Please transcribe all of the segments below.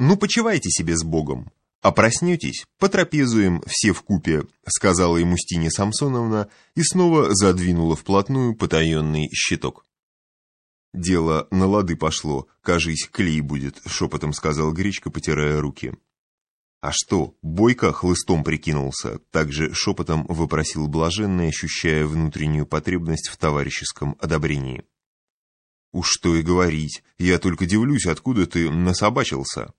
Ну, почивайте себе с Богом. А проснетесь, потрапезуем все в купе, сказала ему Стиня Самсоновна и снова задвинула вплотную потаенный щиток. «Дело на лады пошло, кажись, клей будет», — шепотом сказал Гречка, потирая руки. «А что, Бойко хлыстом прикинулся?» Также шепотом вопросил Блаженный, ощущая внутреннюю потребность в товарищеском одобрении. «Уж что и говорить, я только дивлюсь, откуда ты насобачился».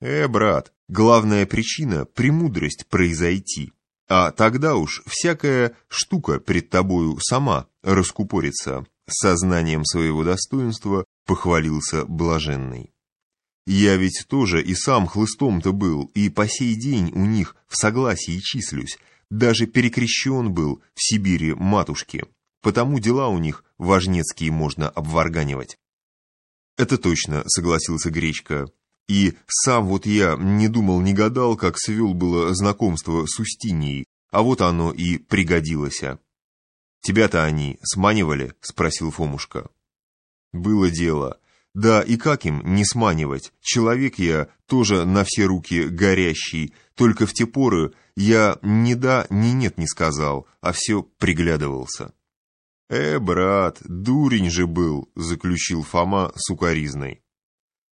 «Э, брат, главная причина — премудрость произойти, а тогда уж всякая штука пред тобою сама раскупорится», сознанием своего достоинства похвалился Блаженный. Я ведь тоже и сам хлыстом-то был, и по сей день у них в согласии числюсь, даже перекрещен был в Сибири матушки, потому дела у них важнецкие можно обварганивать. Это точно, согласился Гречка. И сам вот я не думал, не гадал, как свел было знакомство с Устиньей, а вот оно и пригодилось. «Тебя-то они сманивали?» — спросил Фомушка. «Было дело. Да, и как им не сманивать? Человек я тоже на все руки горящий, только в те поры я ни да, ни нет не сказал, а все приглядывался». «Э, брат, дурень же был», — заключил Фома сукоризной.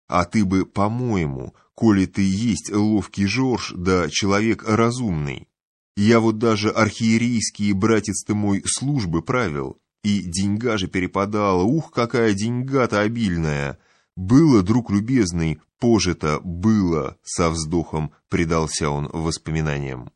«А ты бы, по-моему, коли ты есть ловкий Жорж, да человек разумный, я вот даже архиерейские, братец ты мой, службы правил, и деньга же перепадала, ух, какая деньга-то обильная! Было, друг любезный, пожито, было, со вздохом предался он воспоминаниям.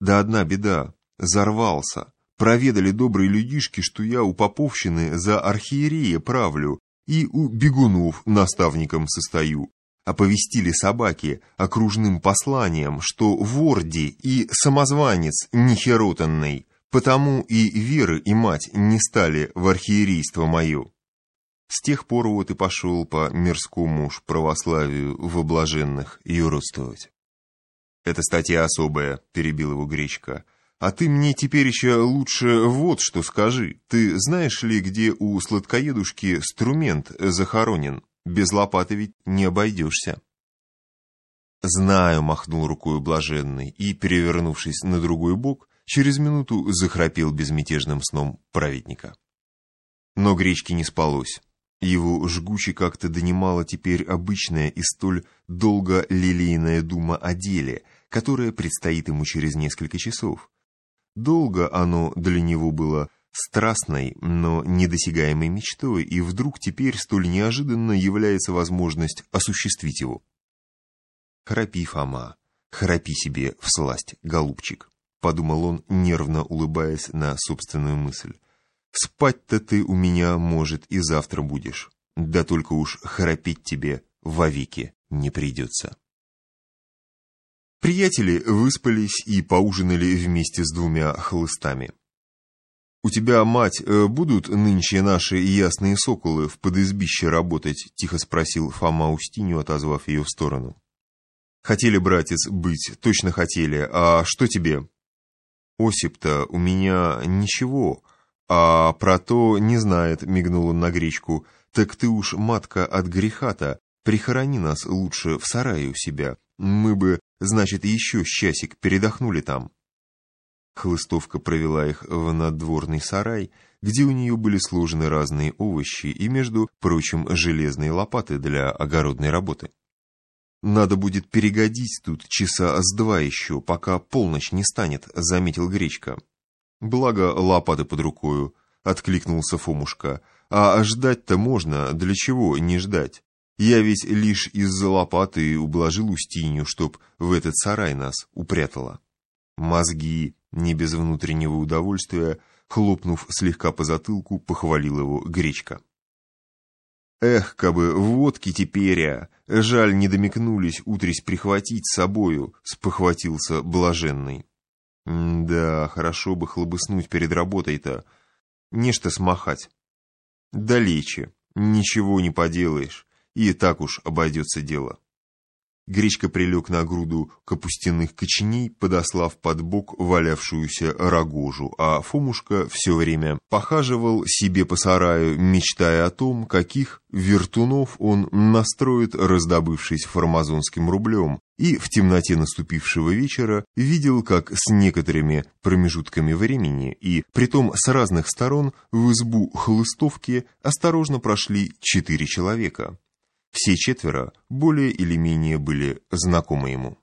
Да одна беда, зарвался. Проведали добрые людишки, что я у поповщины за архиерея правлю и у бегунов наставником состою оповестили собаки окружным посланием, что ворди и самозванец нехеротанный, потому и веры и мать не стали в архиерейство мое. С тех пор вот и пошел по мирскому уж православию в облаженных юродствовать. «Это статья особая», — перебил его Гречка. «А ты мне теперь еще лучше вот что скажи. Ты знаешь ли, где у сладкоедушки струмент захоронен?» Без лопаты ведь не обойдешься. «Знаю», — махнул рукой блаженный и, перевернувшись на другой бок, через минуту захрапел безмятежным сном праведника. Но Гречке не спалось. Его жгуче как-то донимала теперь обычная и столь долго лилейная дума о деле, которая предстоит ему через несколько часов. Долго оно для него было страстной, но недосягаемой мечтой, и вдруг теперь столь неожиданно является возможность осуществить его. «Храпи, Фома, храпи себе в сласть, голубчик», — подумал он, нервно улыбаясь на собственную мысль. «Спать-то ты у меня, может, и завтра будешь, да только уж храпеть тебе вовеки не придется». Приятели выспались и поужинали вместе с двумя хлыстами. «У тебя, мать, э, будут нынче наши ясные соколы в подизбище работать?» — тихо спросил Фома Устинью, отозвав ее в сторону. «Хотели, братец, быть, точно хотели. А что тебе?» «Осип-то у меня ничего, а про то не знает», — мигнул он на гречку. «Так ты уж, матка, от греха-то, прихорони нас лучше в сарае у себя. Мы бы, значит, еще часик передохнули там». Хлыстовка провела их в наддворный сарай, где у нее были сложены разные овощи и, между прочим, железные лопаты для огородной работы. «Надо будет перегодить тут часа с два еще, пока полночь не станет», — заметил Гречка. «Благо лопаты под рукою», — откликнулся Фомушка. «А ждать-то можно, для чего не ждать? Я ведь лишь из-за лопаты ублажил Устинью, чтоб в этот сарай нас упрятала». «Мозги», не без внутреннего удовольствия, хлопнув слегка по затылку, похвалил его Гречка. «Эх, кабы водки теперь, а! Жаль, не домикнулись утрись прихватить с собою», — спохватился блаженный. «Да, хорошо бы хлобыснуть перед работой-то. Нечто смахать. Далече, ничего не поделаешь, и так уж обойдется дело». Гречка прилег на груду капустяных коченей, подослав под бок валявшуюся рогожу, а Фомушка все время похаживал себе по сараю, мечтая о том, каких вертунов он настроит, раздобывшись фармазонским рублем, и в темноте наступившего вечера видел, как с некоторыми промежутками времени и притом с разных сторон в избу хлыстовки осторожно прошли четыре человека. Все четверо более или менее были знакомы ему.